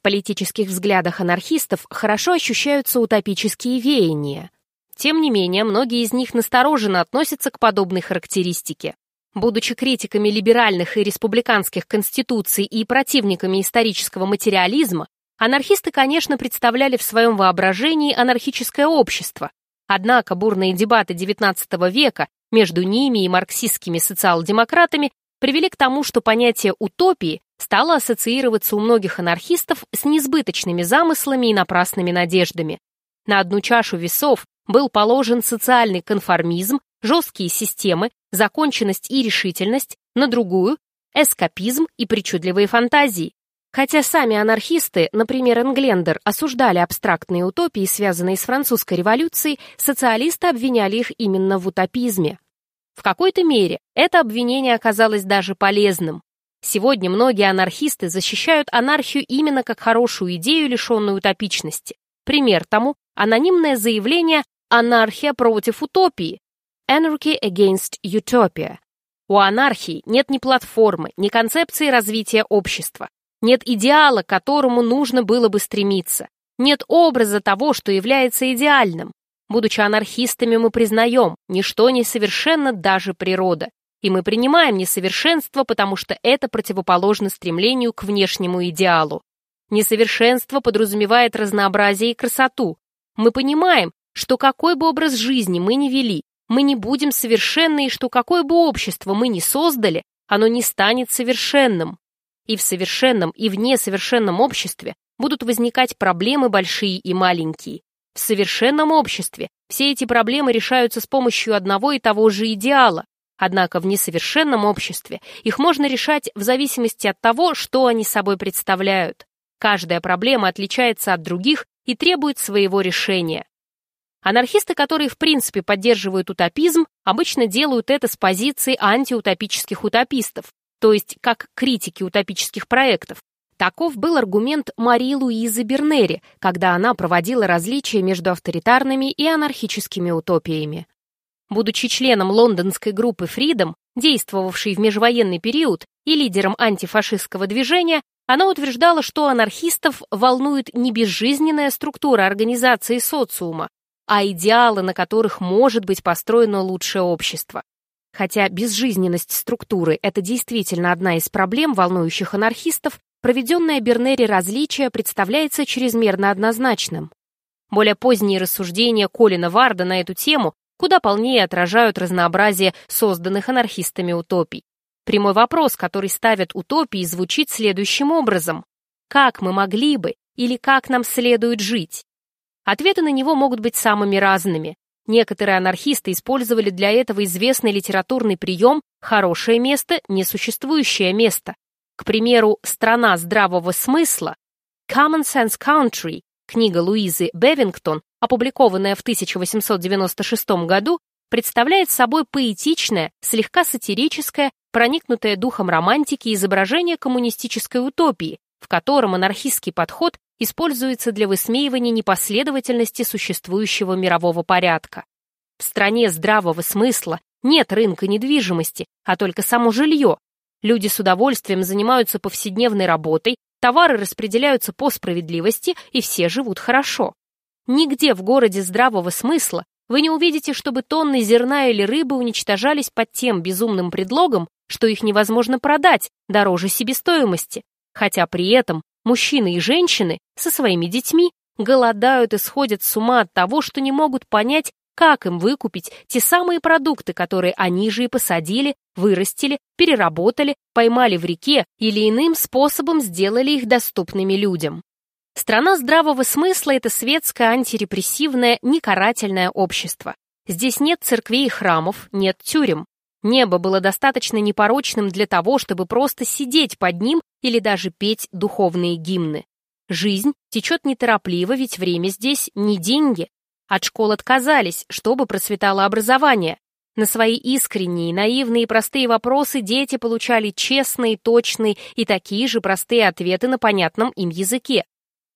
В политических взглядах анархистов хорошо ощущаются утопические веяния. Тем не менее, многие из них настороженно относятся к подобной характеристике. Будучи критиками либеральных и республиканских конституций и противниками исторического материализма, анархисты, конечно, представляли в своем воображении анархическое общество. Однако бурные дебаты XIX века между ними и марксистскими социал-демократами привели к тому, что понятие утопии стало ассоциироваться у многих анархистов с несбыточными замыслами и напрасными надеждами. На одну чашу весов был положен социальный конформизм, жесткие системы, законченность и решительность, на другую – эскапизм и причудливые фантазии. Хотя сами анархисты, например, Энглендер, осуждали абстрактные утопии, связанные с французской революцией, социалисты обвиняли их именно в утопизме. В какой-то мере это обвинение оказалось даже полезным. Сегодня многие анархисты защищают анархию именно как хорошую идею, лишенную утопичности. Пример тому – анонимное заявление «Анархия против утопии» Anarchy Against Utopia. У анархии нет ни платформы, ни концепции развития общества. Нет идеала, к которому нужно было бы стремиться. Нет образа того, что является идеальным. Будучи анархистами, мы признаем, ничто не совершенно даже природа. И мы принимаем несовершенство, потому что это противоположно стремлению к внешнему идеалу. Несовершенство подразумевает разнообразие и красоту. Мы понимаем, что какой бы образ жизни мы ни вели, мы не будем совершенны, и что какое бы общество мы ни создали, оно не станет совершенным. И в совершенном, и в несовершенном обществе будут возникать проблемы большие и маленькие. В совершенном обществе все эти проблемы решаются с помощью одного и того же идеала, однако в несовершенном обществе их можно решать в зависимости от того, что они собой представляют. Каждая проблема отличается от других и требует своего решения. Анархисты, которые в принципе поддерживают утопизм, обычно делают это с позиции антиутопических утопистов, то есть как критики утопических проектов. Таков был аргумент Марии Луизы Бернери, когда она проводила различия между авторитарными и анархическими утопиями. Будучи членом лондонской группы Freedom, действовавшей в межвоенный период, и лидером антифашистского движения, она утверждала, что анархистов волнует не безжизненная структура организации социума, а идеалы, на которых может быть построено лучшее общество. Хотя безжизненность структуры – это действительно одна из проблем, волнующих анархистов, проведенное Бернери различие представляется чрезмерно однозначным. Более поздние рассуждения Колина Варда на эту тему куда полнее отражают разнообразие созданных анархистами утопий. Прямой вопрос, который ставят утопии, звучит следующим образом. Как мы могли бы или как нам следует жить? Ответы на него могут быть самыми разными. Некоторые анархисты использовали для этого известный литературный прием «хорошее место, несуществующее место». К примеру, «Страна здравого смысла» Common Sense Country, книга Луизы Бевингтон, опубликованная в 1896 году, представляет собой поэтичное, слегка сатирическое, проникнутое духом романтики изображение коммунистической утопии, в котором анархистский подход используется для высмеивания непоследовательности существующего мирового порядка. В стране здравого смысла нет рынка недвижимости, а только само жилье. Люди с удовольствием занимаются повседневной работой, товары распределяются по справедливости, и все живут хорошо. Нигде в городе здравого смысла вы не увидите, чтобы тонны зерна или рыбы уничтожались под тем безумным предлогом, что их невозможно продать дороже себестоимости, хотя при этом мужчины и женщины со своими детьми голодают и сходят с ума от того, что не могут понять, как им выкупить те самые продукты, которые они же и посадили, вырастили, переработали, поймали в реке или иным способом сделали их доступными людям. Страна здравого смысла – это светское антирепрессивное, некарательное общество. Здесь нет церквей и храмов, нет тюрем. Небо было достаточно непорочным для того, чтобы просто сидеть под ним или даже петь духовные гимны. Жизнь течет неторопливо, ведь время здесь не деньги. От школ отказались, чтобы процветало образование. На свои искренние, наивные и простые вопросы дети получали честные, точные и такие же простые ответы на понятном им языке.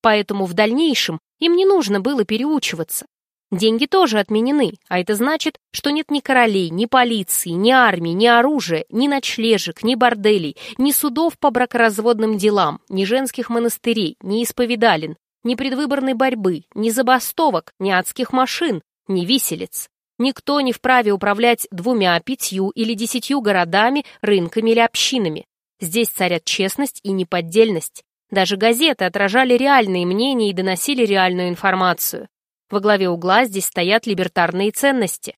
Поэтому в дальнейшем им не нужно было переучиваться. Деньги тоже отменены, а это значит, что нет ни королей, ни полиции, ни армии, ни оружия, ни ночлежек, ни борделей, ни судов по бракоразводным делам, ни женских монастырей, ни исповедалин, ни предвыборной борьбы, ни забастовок, ни адских машин, ни виселиц. Никто не вправе управлять двумя, пятью или десятью городами, рынками или общинами. Здесь царят честность и неподдельность. Даже газеты отражали реальные мнения и доносили реальную информацию. Во главе угла здесь стоят либертарные ценности.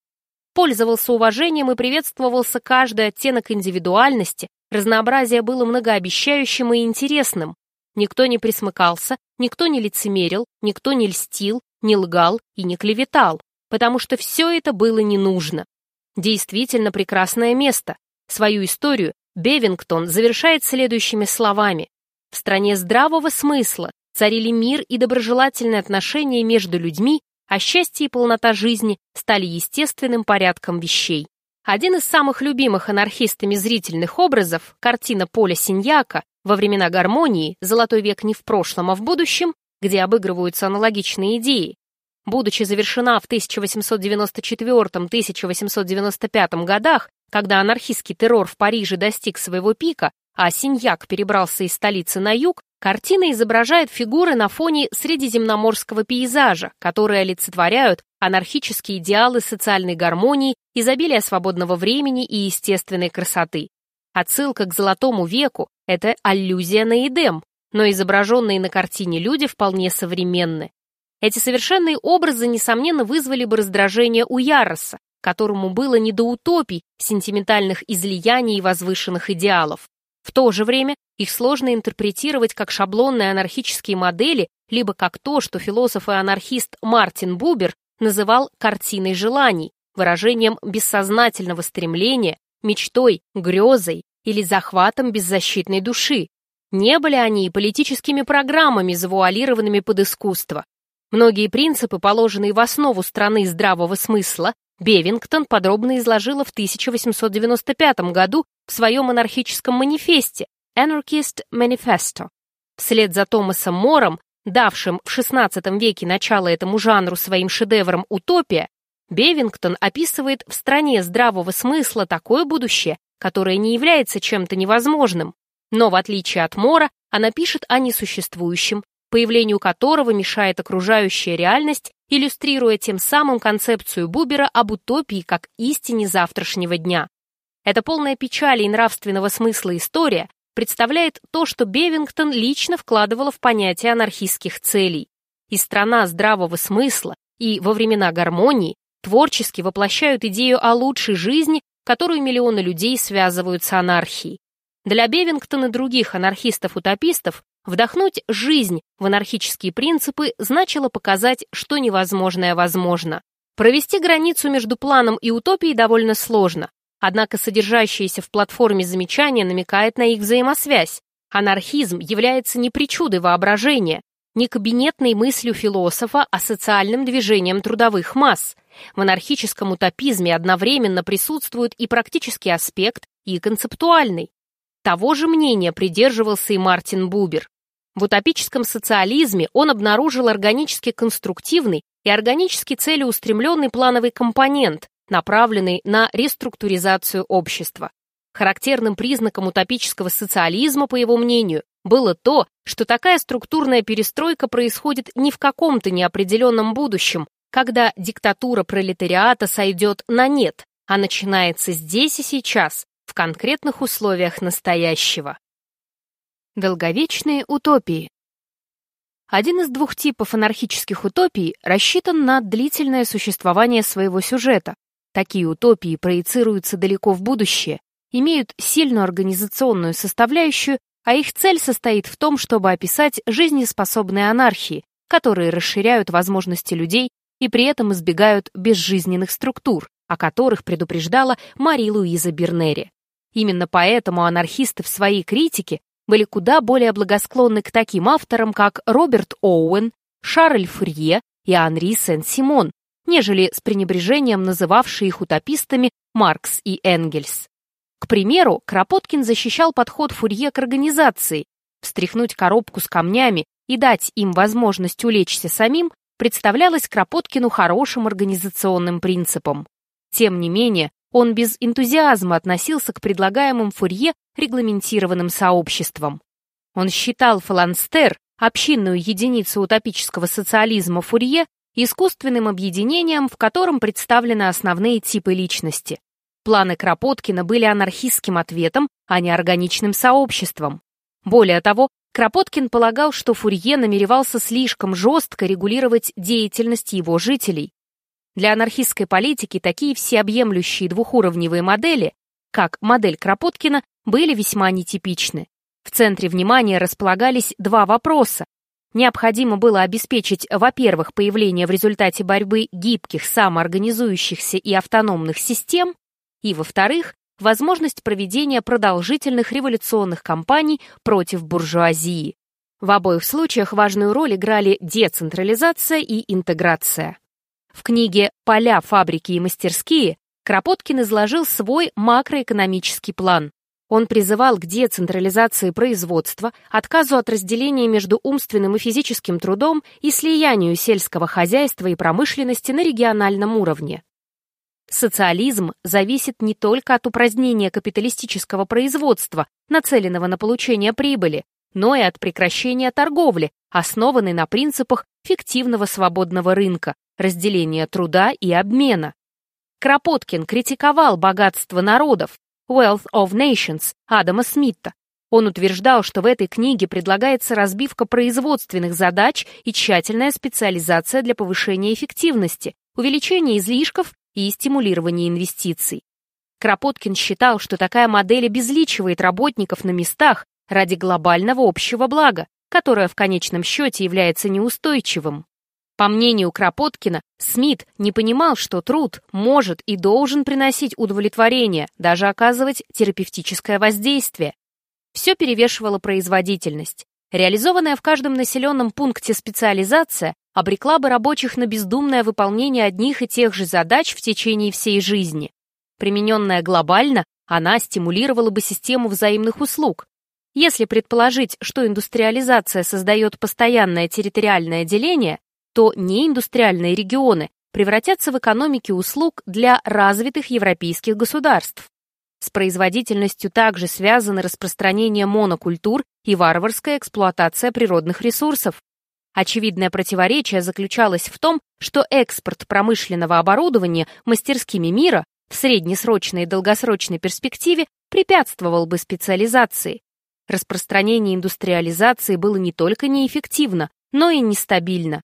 Пользовался уважением и приветствовался каждый оттенок индивидуальности, разнообразие было многообещающим и интересным. Никто не присмыкался, никто не лицемерил, никто не льстил, не лгал и не клеветал потому что все это было не нужно. Действительно прекрасное место. Свою историю Бевингтон завершает следующими словами. В стране здравого смысла царили мир и доброжелательные отношения между людьми, а счастье и полнота жизни стали естественным порядком вещей. Один из самых любимых анархистами зрительных образов, картина Поля Синьяка во времена гармонии «Золотой век не в прошлом, а в будущем», где обыгрываются аналогичные идеи, будучи завершена в 1894-1895 годах, когда анархистский террор в Париже достиг своего пика, а Синьяк перебрался из столицы на юг, картина изображает фигуры на фоне средиземноморского пейзажа, которые олицетворяют анархические идеалы социальной гармонии, изобилия свободного времени и естественной красоты. Отсылка к Золотому веку – это аллюзия на Эдем, но изображенные на картине люди вполне современны. Эти совершенные образы, несомненно, вызвали бы раздражение у Яроса, которому было не до утопий, сентиментальных излияний и возвышенных идеалов. В то же время их сложно интерпретировать как шаблонные анархические модели, либо как то, что философ и анархист Мартин Бубер называл «картиной желаний», выражением бессознательного стремления, мечтой, грезой или захватом беззащитной души. Не были они и политическими программами, завуалированными под искусство. Многие принципы, положенные в основу страны здравого смысла, Бевингтон подробно изложила в 1895 году в своем анархическом манифесте Anarchist Manifesto. Вслед за Томасом Мором, давшим в XVI веке начало этому жанру своим шедевром «Утопия», Бевингтон описывает в стране здравого смысла такое будущее, которое не является чем-то невозможным. Но, в отличие от Мора, она пишет о несуществующем, появлению которого мешает окружающая реальность, иллюстрируя тем самым концепцию Бубера об утопии как истине завтрашнего дня. Эта полная печали и нравственного смысла история представляет то, что Бевингтон лично вкладывала в понятие анархистских целей. И страна здравого смысла, и во времена гармонии творчески воплощают идею о лучшей жизни, которую миллионы людей связывают с анархией. Для Бевингтона и других анархистов-утопистов Вдохнуть жизнь в анархические принципы значило показать, что невозможное возможно. Провести границу между планом и утопией довольно сложно, однако содержащееся в платформе замечание намекает на их взаимосвязь. Анархизм является не причудой воображения, не кабинетной мыслью философа, а социальным движением трудовых масс. В анархическом утопизме одновременно присутствует и практический аспект, и концептуальный. Того же мнения придерживался и Мартин Бубер. В утопическом социализме он обнаружил органически конструктивный и органически целеустремленный плановый компонент, направленный на реструктуризацию общества. Характерным признаком утопического социализма, по его мнению, было то, что такая структурная перестройка происходит не в каком-то неопределенном будущем, когда диктатура пролетариата сойдет на нет, а начинается здесь и сейчас, в конкретных условиях настоящего. Долговечные утопии. Один из двух типов анархических утопий рассчитан на длительное существование своего сюжета. Такие утопии проецируются далеко в будущее, имеют сильную организационную составляющую, а их цель состоит в том, чтобы описать жизнеспособные анархии, которые расширяют возможности людей и при этом избегают безжизненных структур, о которых предупреждала Мари Луиза Бернери. Именно поэтому анархисты в своей критике были куда более благосклонны к таким авторам, как Роберт Оуэн, Шарль Фурье и Анри Сен-Симон, нежели с пренебрежением называвшие их утопистами Маркс и Энгельс. К примеру, Кропоткин защищал подход Фурье к организации, встряхнуть коробку с камнями и дать им возможность улечься самим, представлялось Кропоткину хорошим организационным принципом. Тем не менее, он без энтузиазма относился к предлагаемым Фурье регламентированным сообществам. Он считал фаланстер, общинную единицу утопического социализма Фурье, искусственным объединением, в котором представлены основные типы личности. Планы Кропоткина были анархистским ответом, а не органичным сообществом. Более того, Кропоткин полагал, что Фурье намеревался слишком жестко регулировать деятельность его жителей. Для анархистской политики такие всеобъемлющие двухуровневые модели, как модель Кропоткина, были весьма нетипичны. В центре внимания располагались два вопроса. Необходимо было обеспечить, во-первых, появление в результате борьбы гибких, самоорганизующихся и автономных систем, и, во-вторых, возможность проведения продолжительных революционных кампаний против буржуазии. В обоих случаях важную роль играли децентрализация и интеграция. В книге «Поля, фабрики и мастерские» Кропоткин изложил свой макроэкономический план. Он призывал к децентрализации производства, отказу от разделения между умственным и физическим трудом и слиянию сельского хозяйства и промышленности на региональном уровне. Социализм зависит не только от упразднения капиталистического производства, нацеленного на получение прибыли, но и от прекращения торговли, основанной на принципах фиктивного свободного рынка, разделения труда и обмена. Кропоткин критиковал богатство народов, Wealth of Nations Адама Смита. Он утверждал, что в этой книге предлагается разбивка производственных задач и тщательная специализация для повышения эффективности, увеличения излишков и стимулирования инвестиций. Кропоткин считал, что такая модель обезличивает работников на местах ради глобального общего блага, которое в конечном счете является неустойчивым. По мнению Кропоткина, Смит не понимал, что труд может и должен приносить удовлетворение, даже оказывать терапевтическое воздействие. Все перевешивало производительность. Реализованная в каждом населенном пункте специализация обрекла бы рабочих на бездумное выполнение одних и тех же задач в течение всей жизни. Примененная глобально, она стимулировала бы систему взаимных услуг. Если предположить, что индустриализация создает постоянное территориальное деление, то неиндустриальные регионы превратятся в экономики услуг для развитых европейских государств. С производительностью также связаны распространение монокультур и варварская эксплуатация природных ресурсов. Очевидное противоречие заключалось в том, что экспорт промышленного оборудования мастерскими мира в среднесрочной и долгосрочной перспективе препятствовал бы специализации. Распространение индустриализации было не только неэффективно, но и нестабильно.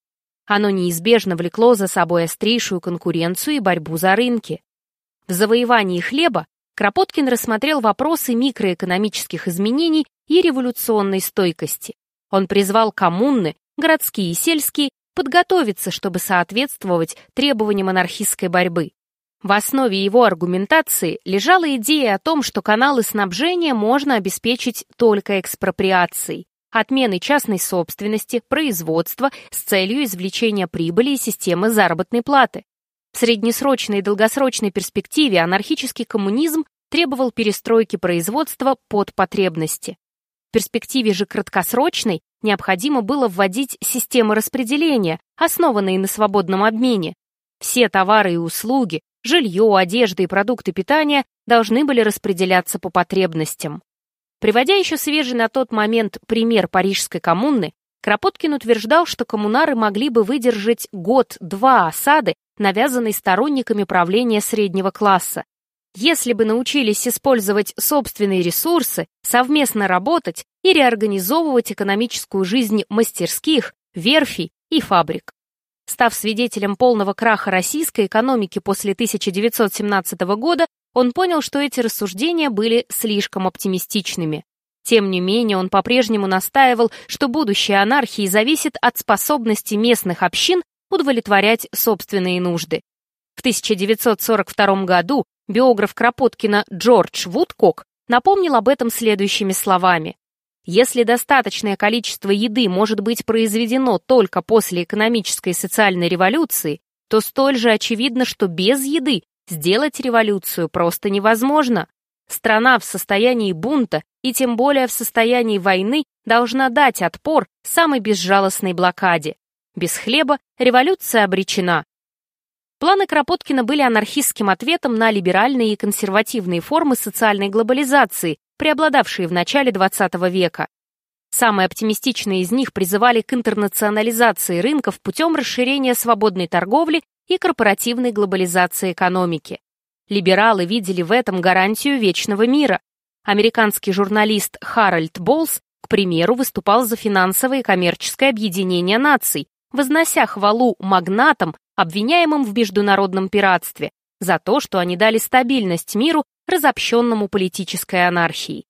Оно неизбежно влекло за собой острейшую конкуренцию и борьбу за рынки. В завоевании хлеба Кропоткин рассмотрел вопросы микроэкономических изменений и революционной стойкости. Он призвал коммуны, городские и сельские, подготовиться, чтобы соответствовать требованиям анархистской борьбы. В основе его аргументации лежала идея о том, что каналы снабжения можно обеспечить только экспроприацией, отмены частной собственности, производства с целью извлечения прибыли из системы заработной платы. В среднесрочной и долгосрочной перспективе анархический коммунизм требовал перестройки производства под потребности. В перспективе же краткосрочной необходимо было вводить системы распределения, основанные на свободном обмене. Все товары и услуги, жилье, одежда и продукты питания должны были распределяться по потребностям. Приводя еще свежий на тот момент пример Парижской коммуны, Кропоткин утверждал, что коммунары могли бы выдержать год-два осады, навязанной сторонниками правления среднего класса. Если бы научились использовать собственные ресурсы, совместно работать и реорганизовывать экономическую жизнь мастерских, верфей и фабрик. Став свидетелем полного краха российской экономики после 1917 года, он понял, что эти рассуждения были слишком оптимистичными. Тем не менее, он по-прежнему настаивал, что будущее анархии зависит от способности местных общин удовлетворять собственные нужды. В 1942 году биограф Кропоткина Джордж Вудкок напомнил об этом следующими словами. Если достаточное количество еды может быть произведено только после экономической и социальной революции, то столь же очевидно, что без еды Сделать революцию просто невозможно. Страна в состоянии бунта и тем более в состоянии войны должна дать отпор самой безжалостной блокаде. Без хлеба революция обречена. Планы Кропоткина были анархистским ответом на либеральные и консервативные формы социальной глобализации, преобладавшие в начале XX века. Самые оптимистичные из них призывали к интернационализации рынков путем расширения свободной торговли и корпоративной глобализации экономики. Либералы видели в этом гарантию вечного мира. Американский журналист Харальд Болс, к примеру, выступал за финансовое и коммерческое объединение наций, вознося хвалу магнатам, обвиняемым в международном пиратстве, за то, что они дали стабильность миру, разобщенному политической анархией.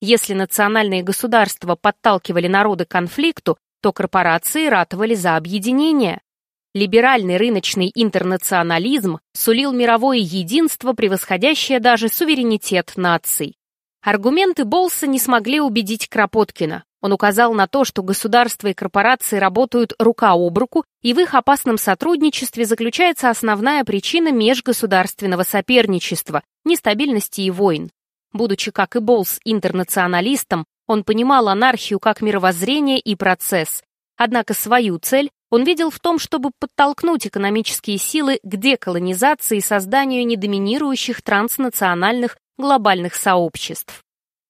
Если национальные государства подталкивали народы к конфликту, то корпорации ратовали за объединение. Либеральный рыночный интернационализм сулил мировое единство, превосходящее даже суверенитет наций. Аргументы Болса не смогли убедить Кропоткина. Он указал на то, что государства и корпорации работают рука об руку, и в их опасном сотрудничестве заключается основная причина межгосударственного соперничества, нестабильности и войн. Будучи, как и Болс, интернационалистом, он понимал анархию как мировоззрение и процесс. Однако свою цель он видел в том, чтобы подтолкнуть экономические силы к деколонизации и созданию недоминирующих транснациональных глобальных сообществ.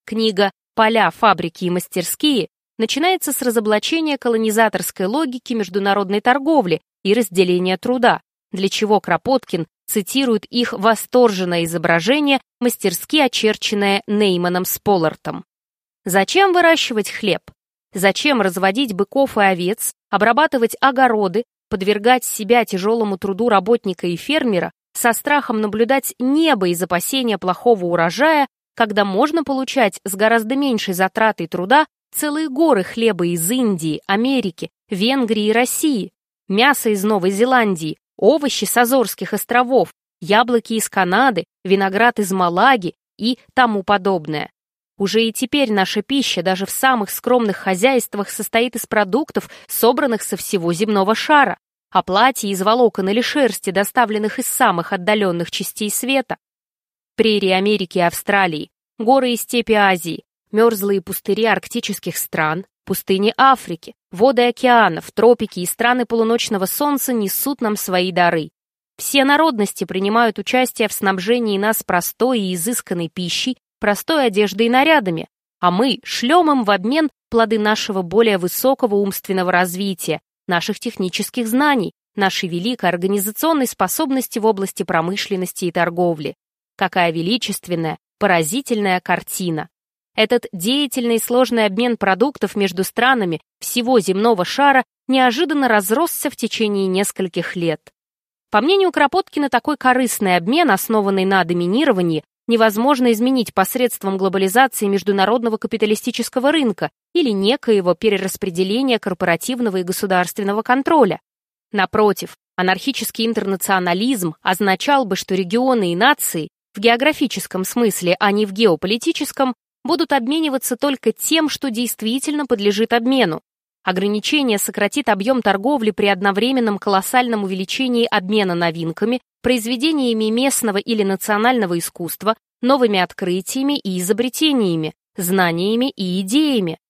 Книга поля, фабрики и мастерские начинается с разоблачения колонизаторской логики международной торговли и разделения труда, для чего Кропоткин цитирует их восторженное изображение, мастерски очерченное Нейманом с Поллартом. Зачем выращивать хлеб? Зачем разводить быков и овец, обрабатывать огороды, подвергать себя тяжелому труду работника и фермера, со страхом наблюдать небо из опасения плохого урожая, когда можно получать с гораздо меньшей затратой труда целые горы хлеба из Индии, Америки, Венгрии и России, мясо из Новой Зеландии, овощи с Азорских островов, яблоки из Канады, виноград из Малаги и тому подобное. Уже и теперь наша пища даже в самых скромных хозяйствах состоит из продуктов, собранных со всего земного шара, а платья из волокон или шерсти, доставленных из самых отдаленных частей света, прерии Америки и Австралии, горы и степи Азии, мерзлые пустыри арктических стран, пустыни Африки, воды океанов, тропики и страны полуночного солнца несут нам свои дары. Все народности принимают участие в снабжении нас простой и изысканной пищей, простой одеждой и нарядами, а мы шлем им в обмен плоды нашего более высокого умственного развития, наших технических знаний, нашей великой организационной способности в области промышленности и торговли. Какая величественная, поразительная картина. Этот деятельный и сложный обмен продуктов между странами всего земного шара неожиданно разросся в течение нескольких лет. По мнению Кропоткина, такой корыстный обмен, основанный на доминировании, невозможно изменить посредством глобализации международного капиталистического рынка или некоего перераспределения корпоративного и государственного контроля. Напротив, анархический интернационализм означал бы, что регионы и нации в географическом смысле, а не в геополитическом, будут обмениваться только тем, что действительно подлежит обмену. Ограничение сократит объем торговли при одновременном колоссальном увеличении обмена новинками, произведениями местного или национального искусства, новыми открытиями и изобретениями, знаниями и идеями.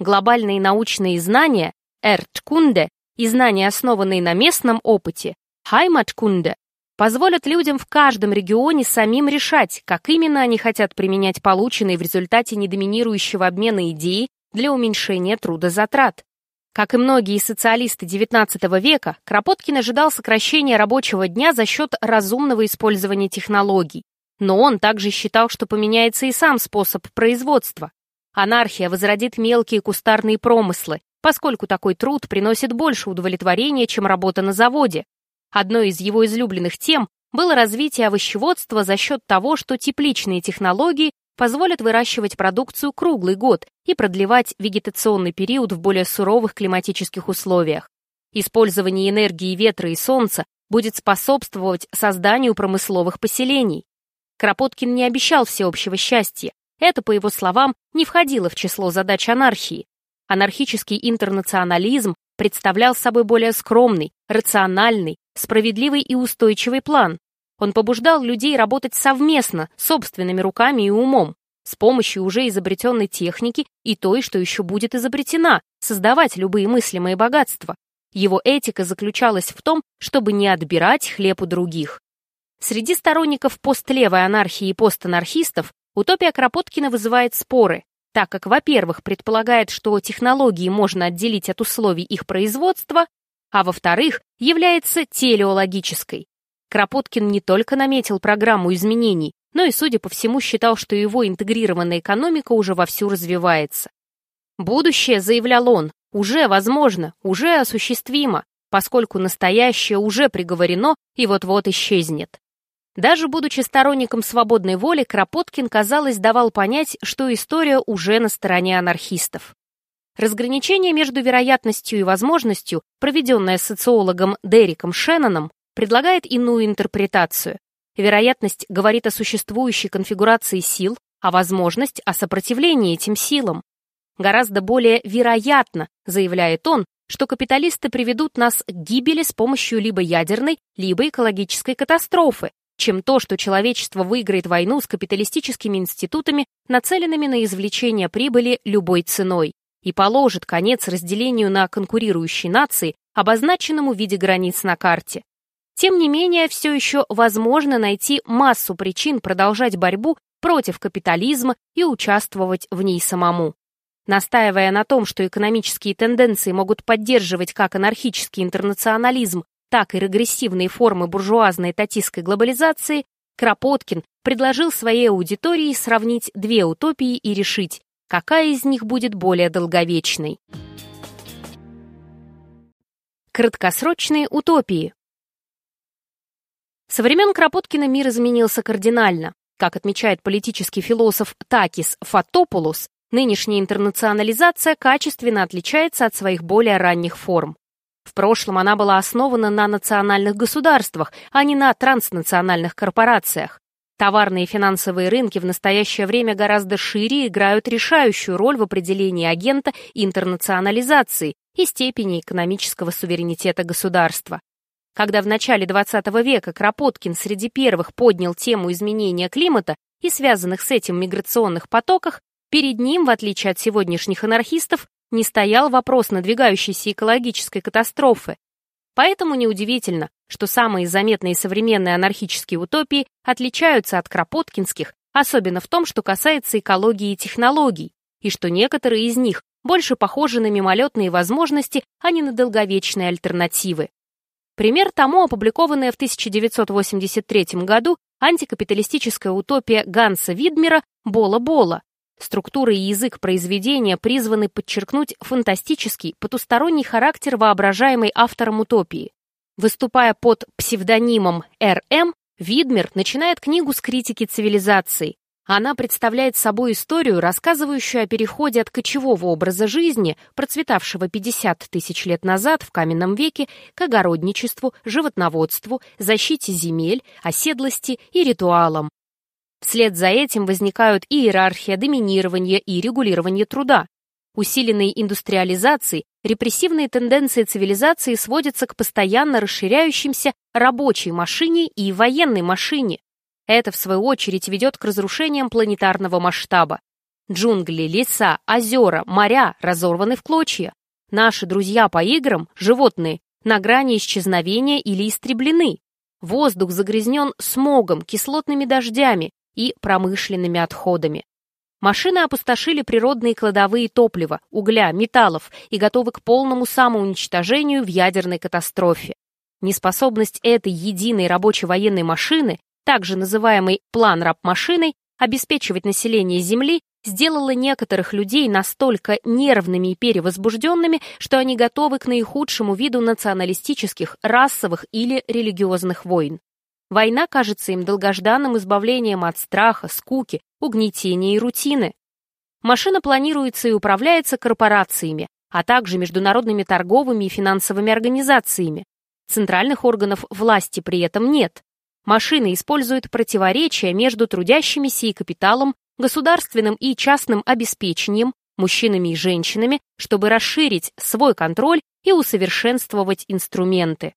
Глобальные научные знания, Эрткунде, и знания, основанные на местном опыте, Heimatkунде, позволят людям в каждом регионе самим решать, как именно они хотят применять полученные в результате недоминирующего обмена идеи для уменьшения трудозатрат. Как и многие социалисты XIX века, Кропоткин ожидал сокращения рабочего дня за счет разумного использования технологий. Но он также считал, что поменяется и сам способ производства. Анархия возродит мелкие кустарные промыслы, поскольку такой труд приносит больше удовлетворения, чем работа на заводе, Одной из его излюбленных тем было развитие овощеводства за счет того, что тепличные технологии позволят выращивать продукцию круглый год и продлевать вегетационный период в более суровых климатических условиях. Использование энергии ветра и солнца будет способствовать созданию промысловых поселений. Кропоткин не обещал всеобщего счастья. Это, по его словам, не входило в число задач анархии. Анархический интернационализм представлял собой более скромный, рациональный, справедливый и устойчивый план. Он побуждал людей работать совместно, собственными руками и умом, с помощью уже изобретенной техники и той, что еще будет изобретена, создавать любые мыслимые богатства. Его этика заключалась в том, чтобы не отбирать хлеб у других. Среди сторонников постлевой анархии и постанархистов утопия Кропоткина вызывает споры, так как, во-первых, предполагает, что технологии можно отделить от условий их производства, а во-вторых, является телеологической. Кропоткин не только наметил программу изменений, но и, судя по всему, считал, что его интегрированная экономика уже вовсю развивается. Будущее, заявлял он, уже возможно, уже осуществимо, поскольку настоящее уже приговорено и вот-вот исчезнет. Даже будучи сторонником свободной воли, Кропоткин, казалось, давал понять, что история уже на стороне анархистов. Разграничение между вероятностью и возможностью, проведенное социологом Дериком Шенноном, предлагает иную интерпретацию. Вероятность говорит о существующей конфигурации сил, а возможность — о сопротивлении этим силам. Гораздо более вероятно, заявляет он, что капиталисты приведут нас к гибели с помощью либо ядерной, либо экологической катастрофы, чем то, что человечество выиграет войну с капиталистическими институтами, нацеленными на извлечение прибыли любой ценой, и положит конец разделению на конкурирующие нации, обозначенному в виде границ на карте. Тем не менее, все еще возможно найти массу причин продолжать борьбу против капитализма и участвовать в ней самому. Настаивая на том, что экономические тенденции могут поддерживать как анархический интернационализм, так и регрессивные формы буржуазной татистской глобализации, Кропоткин предложил своей аудитории сравнить две утопии и решить, какая из них будет более долговечной. Краткосрочные утопии Со времен Кропоткина мир изменился кардинально. Как отмечает политический философ Такис Фатопулос, Нынешняя интернационализация качественно отличается от своих более ранних форм. В прошлом она была основана на национальных государствах, а не на транснациональных корпорациях. Товарные и финансовые рынки в настоящее время гораздо шире играют решающую роль в определении агента интернационализации и степени экономического суверенитета государства. Когда в начале XX века Кропоткин среди первых поднял тему изменения климата и связанных с этим миграционных потоках, Перед ним, в отличие от сегодняшних анархистов, не стоял вопрос надвигающейся экологической катастрофы. Поэтому неудивительно, что самые заметные современные анархические утопии отличаются от кропоткинских, особенно в том, что касается экологии и технологий, и что некоторые из них больше похожи на мимолетные возможности, а не на долговечные альтернативы. Пример тому опубликованная в 1983 году антикапиталистическая утопия Ганса Видмера «Бола-Бола», Структура и язык произведения призваны подчеркнуть фантастический, потусторонний характер воображаемой автором утопии. Выступая под псевдонимом РМ, Видмер начинает книгу с критики цивилизации. Она представляет собой историю, рассказывающую о переходе от кочевого образа жизни, процветавшего 50 тысяч лет назад в каменном веке, к огородничеству, животноводству, защите земель, оседлости и ритуалам, Вслед за этим возникают иерархия, доминирование и регулирование труда. Усиленной индустриализацией репрессивные тенденции цивилизации сводятся к постоянно расширяющимся рабочей машине и военной машине. Это, в свою очередь, ведет к разрушениям планетарного масштаба. Джунгли, леса, озера, моря разорваны в клочья. Наши друзья по играм, животные, на грани исчезновения или истреблены. Воздух загрязнен смогом, кислотными дождями, и промышленными отходами. Машины опустошили природные кладовые топлива, угля, металлов и готовы к полному самоуничтожению в ядерной катастрофе. Неспособность этой единой рабочей военной машины, также называемой план раб-машиной, обеспечивать население Земли, сделала некоторых людей настолько нервными и перевозбужденными, что они готовы к наихудшему виду националистических, расовых или религиозных войн. Война кажется им долгожданным избавлением от страха, скуки, угнетения и рутины. Машина планируется и управляется корпорациями, а также международными торговыми и финансовыми организациями. Центральных органов власти при этом нет. Машины используют противоречия между трудящимися и капиталом, государственным и частным обеспечением, мужчинами и женщинами, чтобы расширить свой контроль и усовершенствовать инструменты.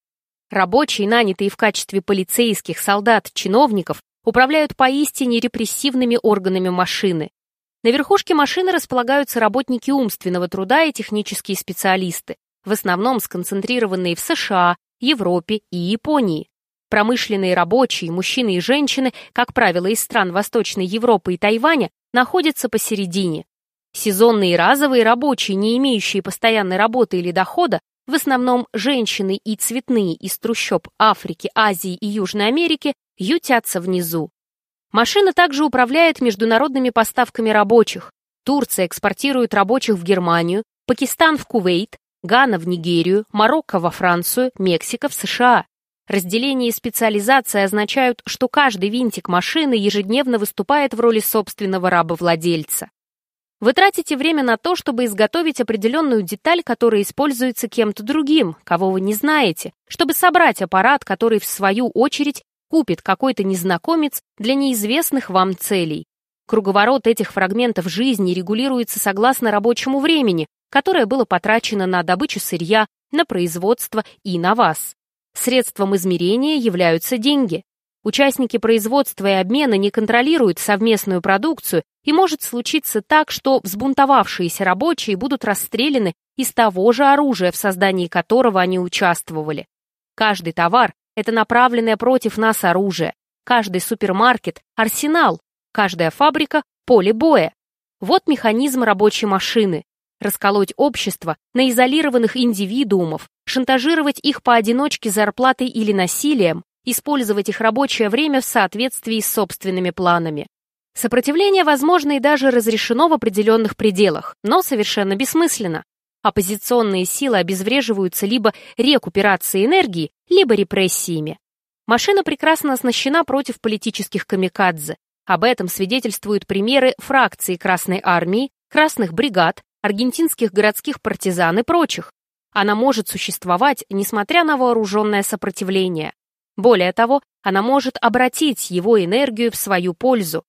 Рабочие, нанятые в качестве полицейских, солдат, чиновников, управляют поистине репрессивными органами машины. На верхушке машины располагаются работники умственного труда и технические специалисты. в основном сконцентрированные в США, Европе и Японии. Промышленные рабочие, мужчины и женщины, как правило, из стран Восточной Европы и Тайваня, находятся посередине. Сезонные разовые рабочие, не имеющие постоянной работы или дохода, в основном женщины и цветные из трущоб Африки, Азии и Южной Америки, ютятся внизу. Машина также управляет международными поставками рабочих. Турция экспортирует рабочих в Германию, Пакистан в Кувейт, Гана в Нигерию, Марокко во Францию, Мексика в США. Разделение и специализация означают, что каждый винтик машины ежедневно выступает в роли собственного рабовладельца. Вы тратите время на то, чтобы изготовить определенную деталь, которая используется кем-то другим, кого вы не знаете, чтобы собрать аппарат, который, в свою очередь, купит какой-то незнакомец для неизвестных вам целей. Круговорот этих фрагментов жизни регулируется согласно рабочему времени, которое было потрачено на добычу сырья, на производство и на вас. Средством измерения являются деньги. Участники производства и обмена не контролируют совместную продукцию, и может случиться так, что взбунтовавшиеся рабочие будут расстреляны из того же оружия, в создании которого они участвовали. Каждый товар – это направленное против нас оружие. Каждый супермаркет – арсенал. Каждая фабрика – поле боя. Вот механизм рабочей машины. Расколоть общество на изолированных индивидуумов, шантажировать их поодиночке зарплатой или насилием, использовать их рабочее время в соответствии с собственными планами. Сопротивление возможно и даже разрешено в определенных пределах, но совершенно бессмысленно. Оппозиционные силы обезвреживаются либо рекуперацией энергии, либо репрессиями. Машина прекрасно оснащена против политических камикадзе. Об этом свидетельствуют примеры фракции Красной Армии, Красных бригад, аргентинских городских партизан и прочих. Она может существовать, несмотря на вооруженное сопротивление. Более того, она может обратить его энергию в свою пользу.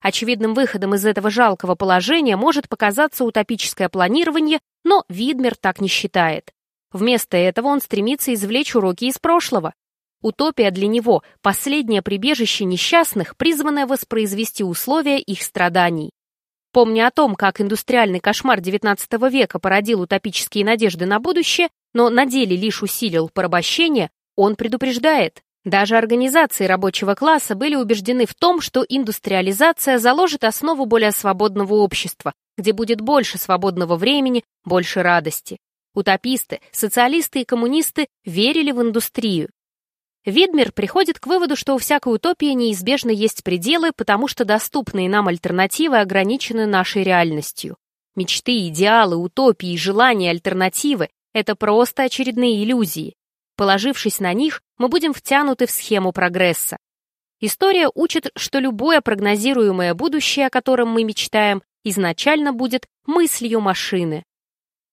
Очевидным выходом из этого жалкого положения может показаться утопическое планирование, но Видмер так не считает. Вместо этого он стремится извлечь уроки из прошлого. Утопия для него – последнее прибежище несчастных, призванное воспроизвести условия их страданий. Помня о том, как индустриальный кошмар XIX века породил утопические надежды на будущее, но на деле лишь усилил порабощение, он предупреждает, даже организации рабочего класса были убеждены в том, что индустриализация заложит основу более свободного общества, где будет больше свободного времени, больше радости. Утописты, социалисты и коммунисты верили в индустрию. Видмер приходит к выводу, что у всякой утопии неизбежно есть пределы, потому что доступные нам альтернативы ограничены нашей реальностью. Мечты, идеалы, утопии, желания, альтернативы — это просто очередные иллюзии. Положившись на них, мы будем втянуты в схему прогресса. История учит, что любое прогнозируемое будущее, о котором мы мечтаем, изначально будет мыслью машины.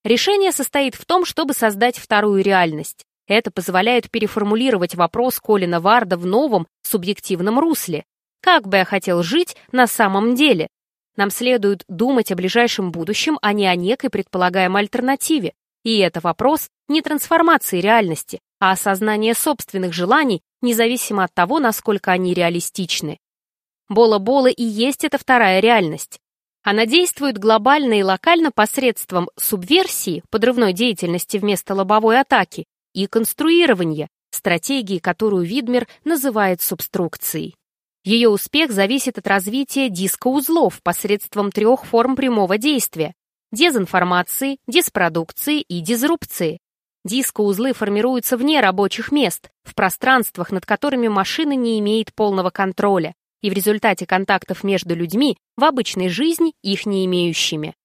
Решение состоит в том, чтобы создать вторую реальность. Это позволяет переформулировать вопрос Колина Варда в новом, субъективном русле. Как бы я хотел жить на самом деле? Нам следует думать о ближайшем будущем, а не о некой предполагаемой альтернативе. И это вопрос не трансформации реальности, а осознание собственных желаний, независимо от того, насколько они реалистичны. Бола-бола и есть эта вторая реальность. Она действует глобально и локально посредством субверсии, подрывной деятельности вместо лобовой атаки, и конструирования, стратегии, которую Видмер называет субструкцией. Ее успех зависит от развития диска-узлов посредством трех форм прямого действия – дезинформации, диспродукции и дизрупции. Диско-узлы формируются вне рабочих мест, в пространствах, над которыми машина не имеет полного контроля, и в результате контактов между людьми в обычной жизни их не имеющими.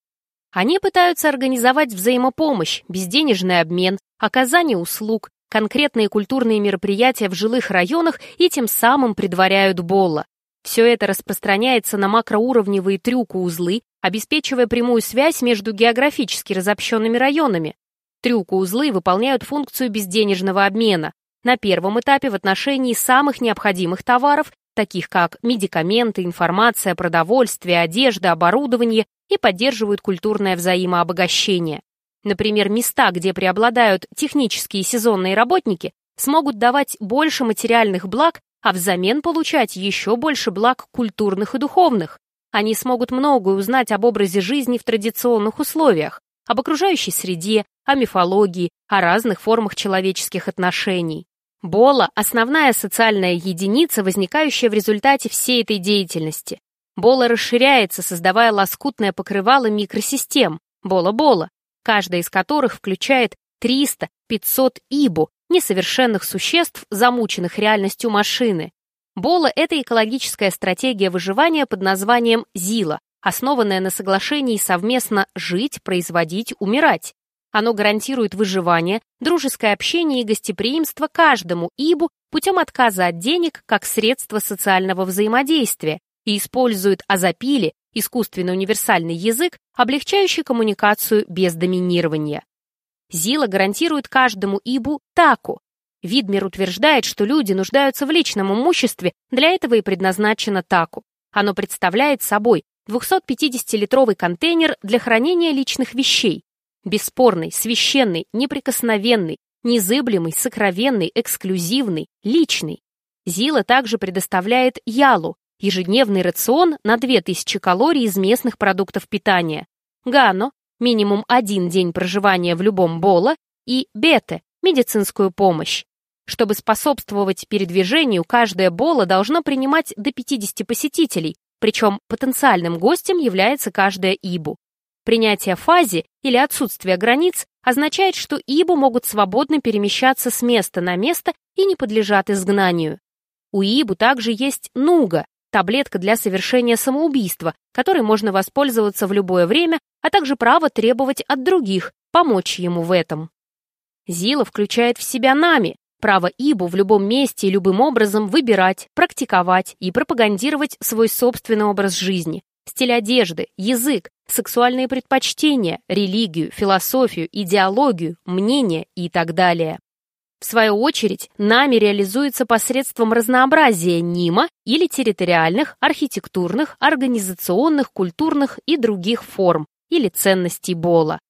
Они пытаются организовать взаимопомощь, безденежный обмен, оказание услуг, конкретные культурные мероприятия в жилых районах и тем самым предваряют Болла. Все это распространяется на макроуровневые трюкоузлы, обеспечивая прямую связь между географически разобщенными районами, Трюкоузлы выполняют функцию безденежного обмена. На первом этапе в отношении самых необходимых товаров, таких как медикаменты, информация, продовольствие, одежда, оборудование, и поддерживают культурное взаимообогащение. Например, места, где преобладают технические сезонные работники, смогут давать больше материальных благ, а взамен получать еще больше благ культурных и духовных. Они смогут многое узнать об образе жизни в традиционных условиях, об окружающей среде, о мифологии, о разных формах человеческих отношений. Бола – основная социальная единица, возникающая в результате всей этой деятельности. Бола расширяется, создавая лоскутное покрывало микросистем, бола-бола, каждая из которых включает 300-500 ибу, несовершенных существ, замученных реальностью машины. Бола – это экологическая стратегия выживания под названием ЗИЛа, основанная на соглашении совместно жить, производить, умирать. Оно гарантирует выживание, дружеское общение и гостеприимство каждому ибу путем отказа от денег как средство социального взаимодействия и использует азапили, искусственный универсальный язык, облегчающий коммуникацию без доминирования. Зила гарантирует каждому ибу таку. Видмир утверждает, что люди нуждаются в личном имуществе, для этого и предназначено таку. Оно представляет собой 250-литровый контейнер для хранения личных вещей. Бесспорный, священный, неприкосновенный, незыблемый, сокровенный, эксклюзивный, личный. Зила также предоставляет ялу, ежедневный рацион на 2000 калорий из местных продуктов питания. Гано, минимум один день проживания в любом Бола, и Бете, медицинскую помощь. Чтобы способствовать передвижению, каждая Бола должна принимать до 50 посетителей, причем потенциальным гостем является каждая Ибу. Принятие фази или отсутствие границ означает, что Ибу могут свободно перемещаться с места на место и не подлежат изгнанию. У Ибу также есть Нуга, таблетка для совершения самоубийства, которой можно воспользоваться в любое время, а также право требовать от других помочь ему в этом. Зила включает в себя нами, право Ибу в любом месте и любым образом выбирать, практиковать и пропагандировать свой собственный образ жизни, стиль одежды, язык, сексуальные предпочтения, религию, философию, идеологию, мнение и так далее. В свою очередь, нами реализуется посредством разнообразия НИМа или территориальных, архитектурных, организационных, культурных и других форм или ценностей Бола.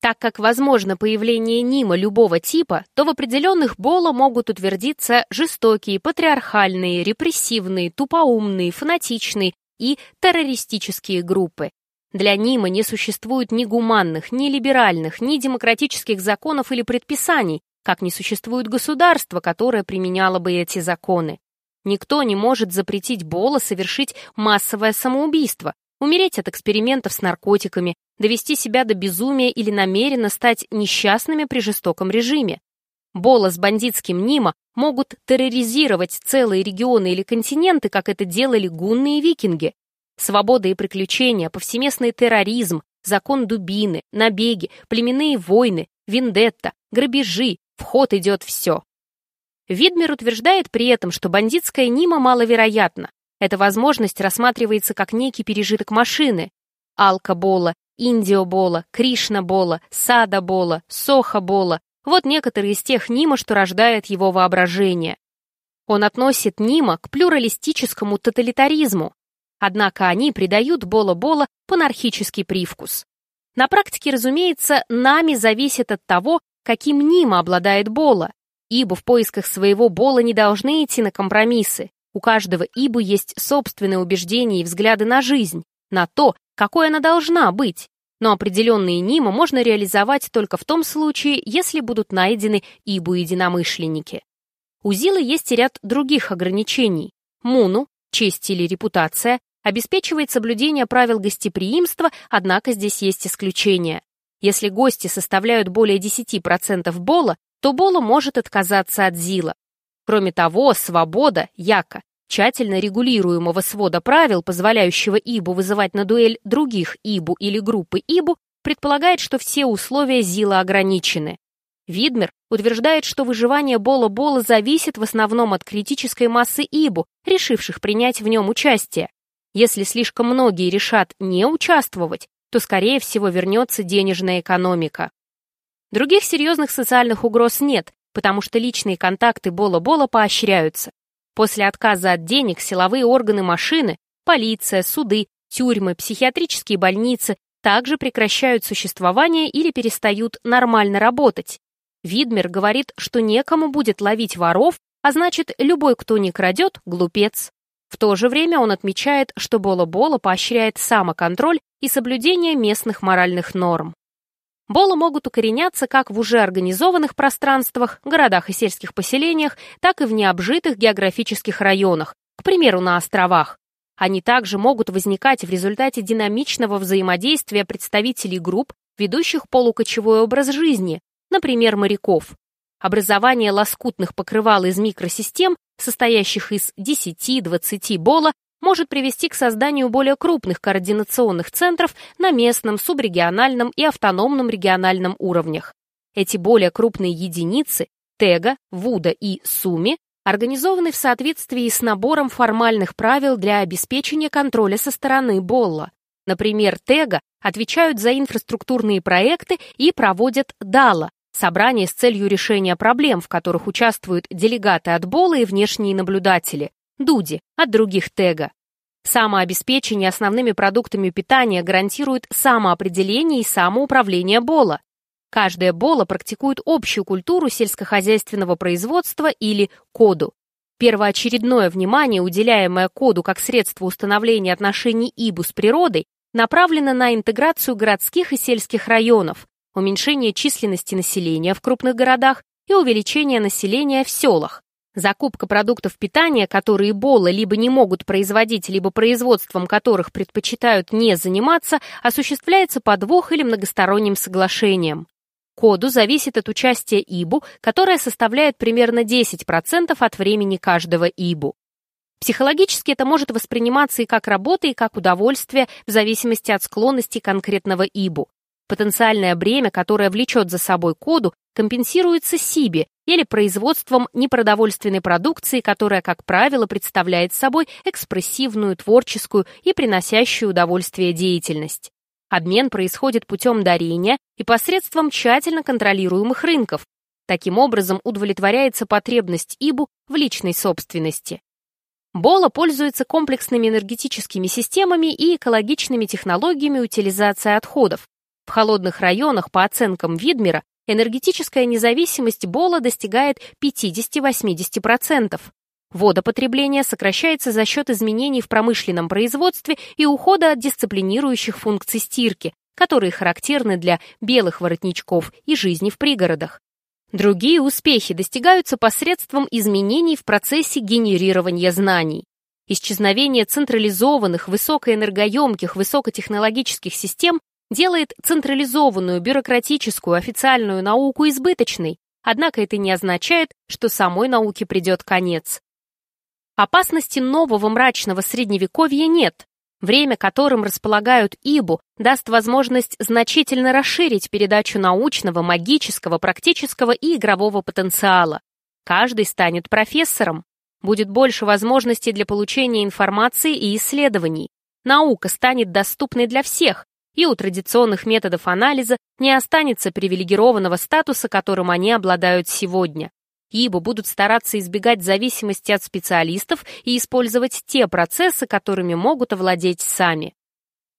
Так как возможно появление нима любого типа, то в определенных Бола могут утвердиться жестокие, патриархальные, репрессивные, тупоумные, фанатичные и террористические группы. Для Нима не существует ни гуманных, ни либеральных, ни демократических законов или предписаний, как не существует государства, которое применяло бы эти законы. Никто не может запретить Бола совершить массовое самоубийство, умереть от экспериментов с наркотиками, довести себя до безумия или намеренно стать несчастными при жестоком режиме. Бола с бандитским Нима могут терроризировать целые регионы или континенты, как это делали гунны и викинги. Свобода и приключения, повсеместный терроризм, закон дубины, набеги, племенные войны, вендетта, грабежи, в ход идет все. Видмер утверждает при этом, что бандитская Нима маловероятна. Эта возможность рассматривается как некий пережиток машины. Алка-бола, Индио-бола, Кришна-бола, Сада-бола, Соха-бола – вот некоторые из тех Нима, что рождает его воображение. Он относит Нима к плюралистическому тоталитаризму, однако они придают Бола-бола панархический привкус. На практике, разумеется, нами зависит от того, каким Нима обладает Бола, ибо в поисках своего Бола не должны идти на компромиссы. У каждого Ибу есть собственные убеждения и взгляды на жизнь, на то, какой она должна быть. Но определенные Нима можно реализовать только в том случае, если будут найдены Ибу-единомышленники. У Зилы есть ряд других ограничений. Муну, честь или репутация, обеспечивает соблюдение правил гостеприимства, однако здесь есть исключения. Если гости составляют более 10% бола, то бола может отказаться от Зила. Кроме того, свобода, яка, тщательно регулируемого свода правил, позволяющего Ибу вызывать на дуэль других Ибу или группы Ибу, предполагает, что все условия Зила ограничены. Видмер утверждает, что выживание Бола-Бола зависит в основном от критической массы Ибу, решивших принять в нем участие. Если слишком многие решат не участвовать, то, скорее всего, вернется денежная экономика. Других серьезных социальных угроз нет, потому что личные контакты Бола-Бола поощряются. После отказа от денег силовые органы машины, полиция, суды, тюрьмы, психиатрические больницы также прекращают существование или перестают нормально работать. Видмер говорит, что некому будет ловить воров, а значит, любой, кто не крадет, глупец. В то же время он отмечает, что Бола-Бола поощряет самоконтроль и соблюдение местных моральных норм. Бола могут укореняться как в уже организованных пространствах, городах и сельских поселениях, так и в необжитых географических районах, к примеру, на островах. Они также могут возникать в результате динамичного взаимодействия представителей групп, ведущих полукочевой образ жизни, например, моряков. Образование лоскутных покрывал из микросистем, состоящих из 10-20 бола, может привести к созданию более крупных координационных центров на местном, субрегиональном и автономном региональном уровнях. Эти более крупные единицы Тега, Вуда и Суми организованы в соответствии с набором формальных правил для обеспечения контроля со стороны Болла. Например, Тега отвечают за инфраструктурные проекты и проводят ДАЛА – собрание с целью решения проблем, в которых участвуют делегаты от Болла и внешние наблюдатели, Дуди от других Тега. Самообеспечение основными продуктами питания гарантирует самоопределение и самоуправление Бола. Каждая Бола практикует общую культуру сельскохозяйственного производства или коду. Первоочередное внимание, уделяемое коду как средство установления отношений ИБУ с природой, направлено на интеграцию городских и сельских районов, уменьшение численности населения в крупных городах и увеличение населения в селах, Закупка продуктов питания, которые БОЛы либо не могут производить, либо производством которых предпочитают не заниматься, осуществляется по двух- или многосторонним соглашениям. Коду зависит от участия ИБУ, которое составляет примерно 10% от времени каждого ИБУ. Психологически это может восприниматься и как работа, и как удовольствие, в зависимости от склонности конкретного ИБУ. Потенциальное бремя, которое влечет за собой коду, компенсируется СИБИ или производством непродовольственной продукции, которая, как правило, представляет собой экспрессивную, творческую и приносящую удовольствие деятельность. Обмен происходит путем дарения и посредством тщательно контролируемых рынков. Таким образом удовлетворяется потребность ИБУ в личной собственности. Бола пользуется комплексными энергетическими системами и экологичными технологиями утилизации отходов. В холодных районах, по оценкам Видмера, энергетическая независимость Бола достигает 50-80%. Водопотребление сокращается за счет изменений в промышленном производстве и ухода от дисциплинирующих функций стирки, которые характерны для белых воротничков и жизни в пригородах. Другие успехи достигаются посредством изменений в процессе генерирования знаний. Исчезновение централизованных, высокоэнергоемких, высокотехнологических систем делает централизованную бюрократическую официальную науку избыточной, однако это не означает, что самой науке придет конец. Опасности нового мрачного средневековья нет. Время, которым располагают Ибу, даст возможность значительно расширить передачу научного, магического, практического и игрового потенциала. Каждый станет профессором. Будет больше возможностей для получения информации и исследований. Наука станет доступной для всех, и у традиционных методов анализа не останется привилегированного статуса, которым они обладают сегодня. Ибо будут стараться избегать зависимости от специалистов и использовать те процессы, которыми могут овладеть сами.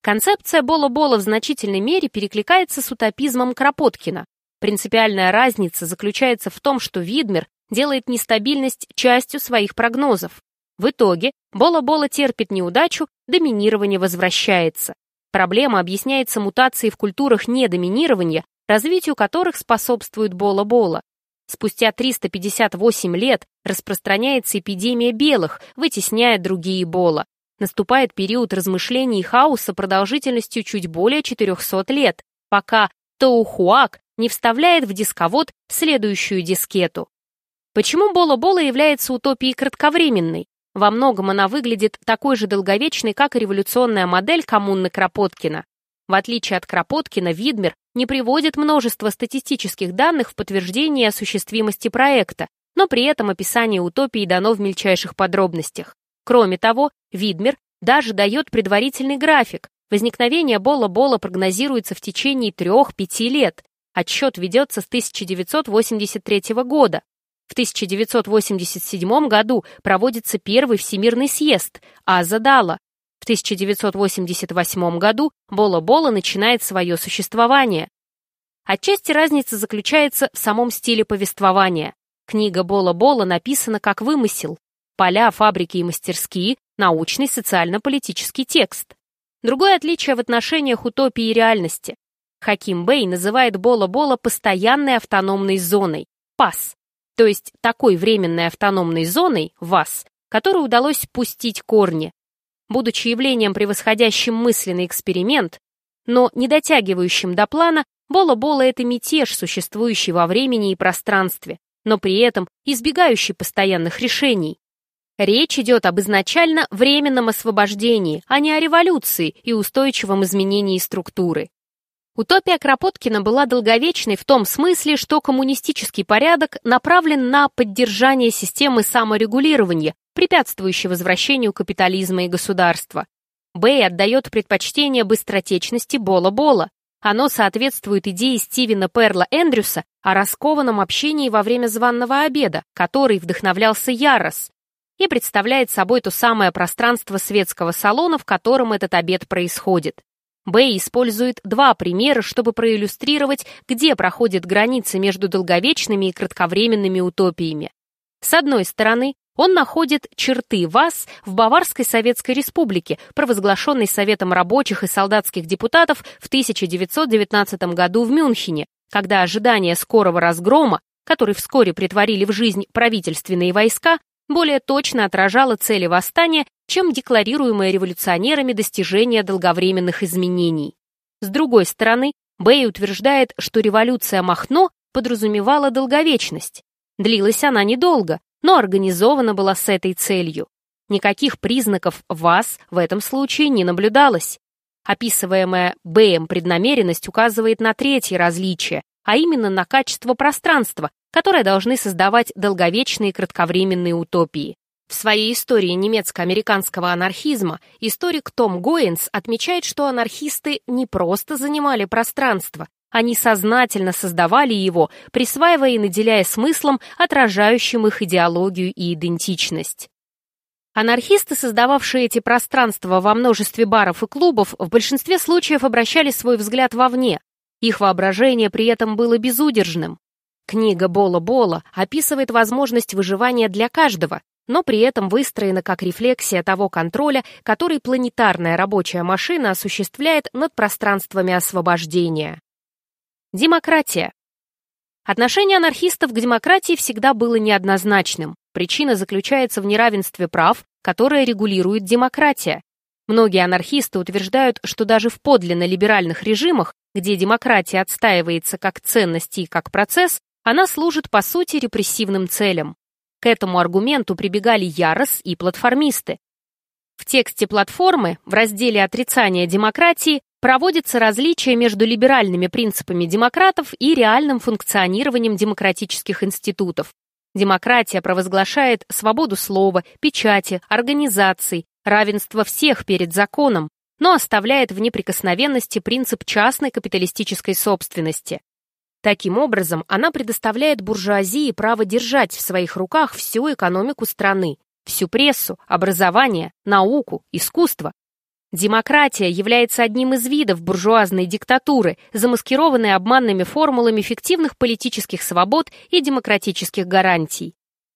Концепция Бола-Бола в значительной мере перекликается с утопизмом Кропоткина. Принципиальная разница заключается в том, что Видмер делает нестабильность частью своих прогнозов. В итоге Бола-Бола терпит неудачу, доминирование возвращается. Проблема объясняется мутацией в культурах недоминирования, развитию которых способствует Бола-Бола. Спустя 358 лет распространяется эпидемия белых, вытесняя другие Бола. Наступает период размышлений и хаоса продолжительностью чуть более 400 лет, пока Тоухуак не вставляет в дисковод следующую дискету. Почему Бола-Бола является утопией кратковременной? Во многом она выглядит такой же долговечной, как и революционная модель коммуны Кропоткина. В отличие от Кропоткина, Видмер не приводит множество статистических данных в подтверждение осуществимости проекта, но при этом описание утопии дано в мельчайших подробностях. Кроме того, Видмер даже дает предварительный график. Возникновение Бола-Бола прогнозируется в течение 3-5 лет. Отсчет ведется с 1983 года. В 1987 году проводится первый Всемирный съезд Азадала. В 1988 году Бола-Бола начинает свое существование. Отчасти разница заключается в самом стиле повествования. Книга Бола-Бола написана как вымысел. Поля, фабрики и мастерские – научный социально-политический текст. Другое отличие в отношениях утопии и реальности. Хаким Бэй называет Бола-Бола постоянной автономной зоной, ПАС, то есть такой временной автономной зоной, ВАС, которой удалось пустить корни. Будучи явлением, превосходящим мысленный эксперимент, но не дотягивающим до плана, Бола-Бола — это мятеж, существующий во времени и пространстве, но при этом избегающий постоянных решений. Речь идет об изначально временном освобождении, а не о революции и устойчивом изменении структуры. Утопия Кропоткина была долговечной в том смысле, что коммунистический порядок направлен на поддержание системы саморегулирования, препятствующей возвращению капитализма и государства. Бэй отдает предпочтение быстротечности Бола-Бола. Оно соответствует идее Стивена Перла Эндрюса о раскованном общении во время званного обеда, который вдохновлялся Ярос, и представляет собой то самое пространство светского салона, в котором этот обед происходит. Бэй использует два примера, чтобы проиллюстрировать, где проходит граница между долговечными и кратковременными утопиями. С одной стороны, он находит черты ВАС в Баварской Советской Республике, провозглашенной Советом рабочих и солдатских депутатов в 1919 году в Мюнхене, когда ожидание скорого разгрома, который вскоре притворили в жизнь правительственные войска, более точно отражало цели восстания, чем декларируемые революционерами достижения долговременных изменений. С другой стороны, Бэй утверждает, что революция Махно подразумевала долговечность. Длилась она недолго, но организована была с этой целью. Никаких признаков ВАС в этом случае не наблюдалось. Описываемая Бэем преднамеренность указывает на третье различие, а именно на качество пространства, которые должны создавать долговечные кратковременные утопии. В своей истории немецко-американского анархизма историк Том Гоинс отмечает, что анархисты не просто занимали пространство, они сознательно создавали его, присваивая и наделяя смыслом, отражающим их идеологию и идентичность. Анархисты, создававшие эти пространства во множестве баров и клубов, в большинстве случаев обращали свой взгляд вовне. Их воображение при этом было безудержным. Книга Бола-Бола описывает возможность выживания для каждого, но при этом выстроена как рефлексия того контроля, который планетарная рабочая машина осуществляет над пространствами освобождения. Демократия. Отношение анархистов к демократии всегда было неоднозначным. Причина заключается в неравенстве прав, которое регулирует демократия. Многие анархисты утверждают, что даже в подлинно либеральных режимах, где демократия отстаивается как ценность и как процесс, она служит, по сути, репрессивным целям. К этому аргументу прибегали Ярос и платформисты. В тексте платформы, в разделе «Отрицание демократии», проводится различие между либеральными принципами демократов и реальным функционированием демократических институтов. Демократия провозглашает свободу слова, печати, организаций, равенство всех перед законом, но оставляет в неприкосновенности принцип частной капиталистической собственности. Таким образом, она предоставляет буржуазии право держать в своих руках всю экономику страны, всю прессу, образование, науку, искусство. Демократия является одним из видов буржуазной диктатуры, замаскированной обманными формулами фиктивных политических свобод и демократических гарантий.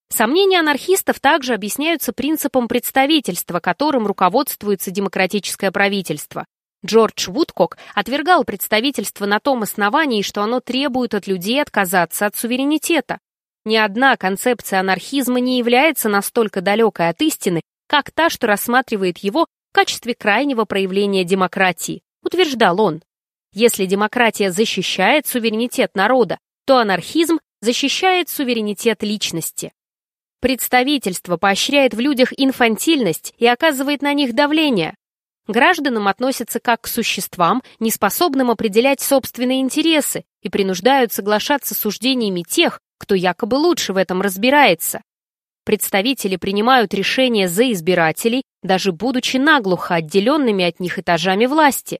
Сомнения анархистов также объясняются принципом представительства, которым руководствуется демократическое правительство. Джордж Вудкок отвергал представительство на том основании, что оно требует от людей отказаться от суверенитета. Ни одна концепция анархизма не является настолько далекой от истины, как та, что рассматривает его в качестве крайнего проявления демократии, утверждал он. Если демократия защищает суверенитет народа, то анархизм защищает суверенитет личности. Представительство поощряет в людях инфантильность и оказывает на них давление, гражданам относятся как к существам, неспособным определять собственные интересы и принуждают соглашаться с суждениями тех, кто якобы лучше в этом разбирается. Представители принимают решения за избирателей, даже будучи наглухо отделенными от них этажами власти.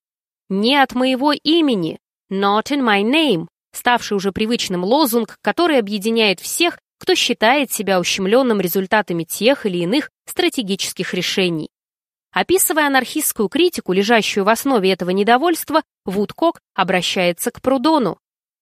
«Не от моего имени», «Not in my name», ставший уже привычным лозунг, который объединяет всех, кто считает себя ущемленным результатами тех или иных стратегических решений. Описывая анархистскую критику, лежащую в основе этого недовольства, Вудкок обращается к Прудону.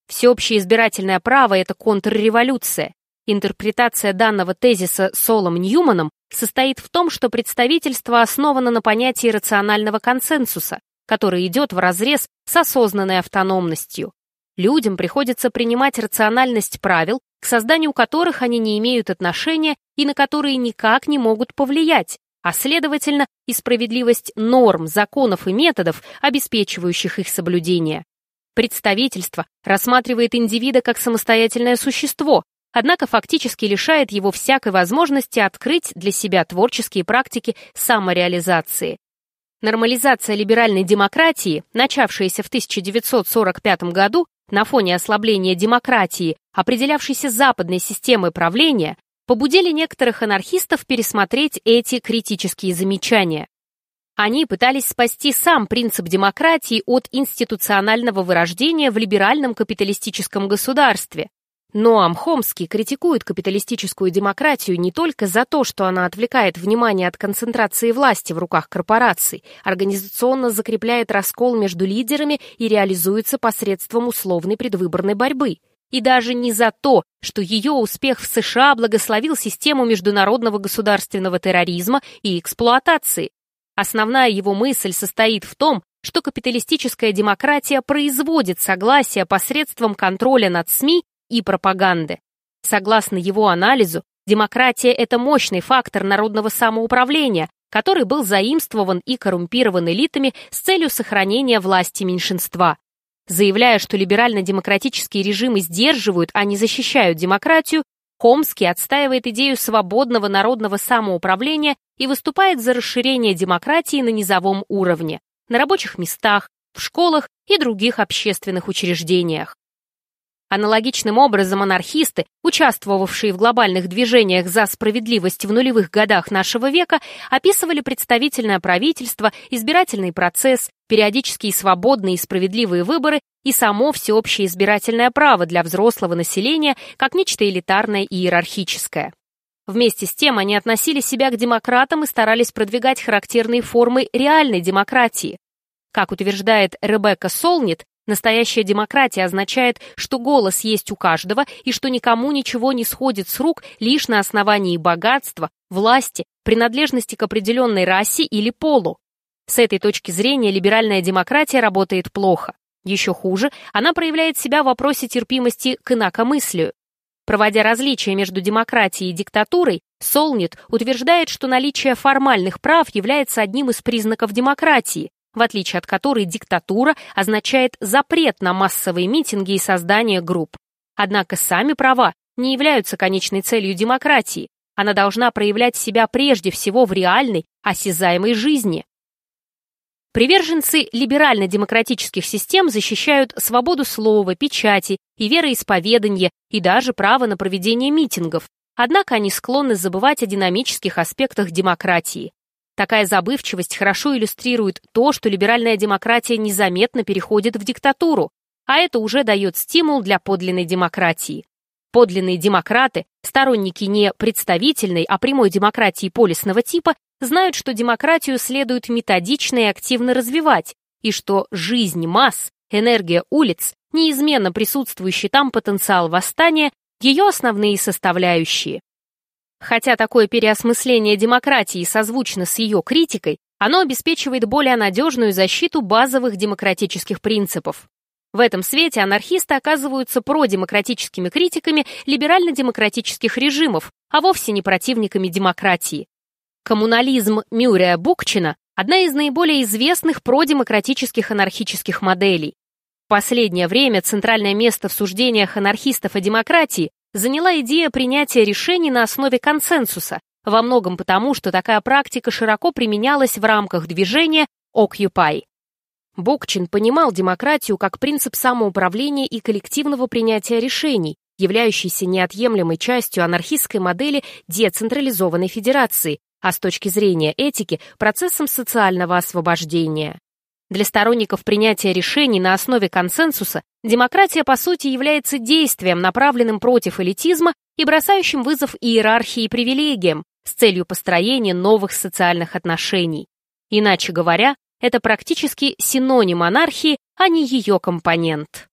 Всеобщее избирательное право – это контрреволюция. Интерпретация данного тезиса Солом Ньюманом состоит в том, что представительство основано на понятии рационального консенсуса, который идет вразрез с осознанной автономностью. Людям приходится принимать рациональность правил, к созданию которых они не имеют отношения и на которые никак не могут повлиять, а следовательно и справедливость норм, законов и методов, обеспечивающих их соблюдение. Представительство рассматривает индивида как самостоятельное существо, однако фактически лишает его всякой возможности открыть для себя творческие практики самореализации. Нормализация либеральной демократии, начавшаяся в 1945 году на фоне ослабления демократии, определявшейся западной системой правления, побудили некоторых анархистов пересмотреть эти критические замечания. Они пытались спасти сам принцип демократии от институционального вырождения в либеральном капиталистическом государстве, Ноам Хомский критикует капиталистическую демократию не только за то, что она отвлекает внимание от концентрации власти в руках корпораций, организационно закрепляет раскол между лидерами и реализуется посредством условной предвыборной борьбы, и даже не за то, что ее успех в США благословил систему международного государственного терроризма и эксплуатации. Основная его мысль состоит в том, что капиталистическая демократия производит согласие посредством контроля над СМИ и пропаганды. Согласно его анализу, демократия – это мощный фактор народного самоуправления, который был заимствован и коррумпирован элитами с целью сохранения власти меньшинства. Заявляя, что либерально-демократические режимы сдерживают, а не защищают демократию, Хомский отстаивает идею свободного народного самоуправления и выступает за расширение демократии на низовом уровне, на рабочих местах, в школах и других общественных учреждениях. Аналогичным образом анархисты, участвовавшие в глобальных движениях за справедливость в нулевых годах нашего века, описывали представительное правительство, избирательный процесс, периодические свободные и справедливые выборы и само всеобщее избирательное право для взрослого населения как нечто элитарное и иерархическое. Вместе с тем они относили себя к демократам и старались продвигать характерные формы реальной демократии. Как утверждает Ребекка Солнит, Настоящая демократия означает, что голос есть у каждого и что никому ничего не сходит с рук лишь на основании богатства, власти, принадлежности к определенной расе или полу. С этой точки зрения либеральная демократия работает плохо. Еще хуже, она проявляет себя в вопросе терпимости к инакомыслию. Проводя различия между демократией и диктатурой, Солнит утверждает, что наличие формальных прав является одним из признаков демократии, в отличие от которой диктатура означает запрет на массовые митинги и создание групп. Однако сами права не являются конечной целью демократии. Она должна проявлять себя прежде всего в реальной, осязаемой жизни. Приверженцы либерально-демократических систем защищают свободу слова, печати и вероисповедания и даже право на проведение митингов. Однако они склонны забывать о динамических аспектах демократии. Такая забывчивость хорошо иллюстрирует то, что либеральная демократия незаметно переходит в диктатуру, а это уже дает стимул для подлинной демократии. Подлинные демократы, сторонники не представительной, а прямой демократии полисного типа, знают, что демократию следует методично и активно развивать, и что жизнь масс, энергия улиц, неизменно присутствующий там потенциал восстания, ее основные составляющие. Хотя такое переосмысление демократии созвучно с ее критикой, оно обеспечивает более надежную защиту базовых демократических принципов. В этом свете анархисты оказываются продемократическими критиками либерально-демократических режимов, а вовсе не противниками демократии. Коммунализм Мюррея Букчина – одна из наиболее известных продемократических анархических моделей. В последнее время центральное место в суждениях анархистов о демократии заняла идея принятия решений на основе консенсуса, во многом потому, что такая практика широко применялась в рамках движения Occupy. Бокчин понимал демократию как принцип самоуправления и коллективного принятия решений, являющийся неотъемлемой частью анархистской модели децентрализованной федерации, а с точки зрения этики – процессом социального освобождения. Для сторонников принятия решений на основе консенсуса демократия по сути является действием, направленным против элитизма и бросающим вызов иерархии и привилегиям с целью построения новых социальных отношений. Иначе говоря, это практически синоним анархии, а не ее компонент.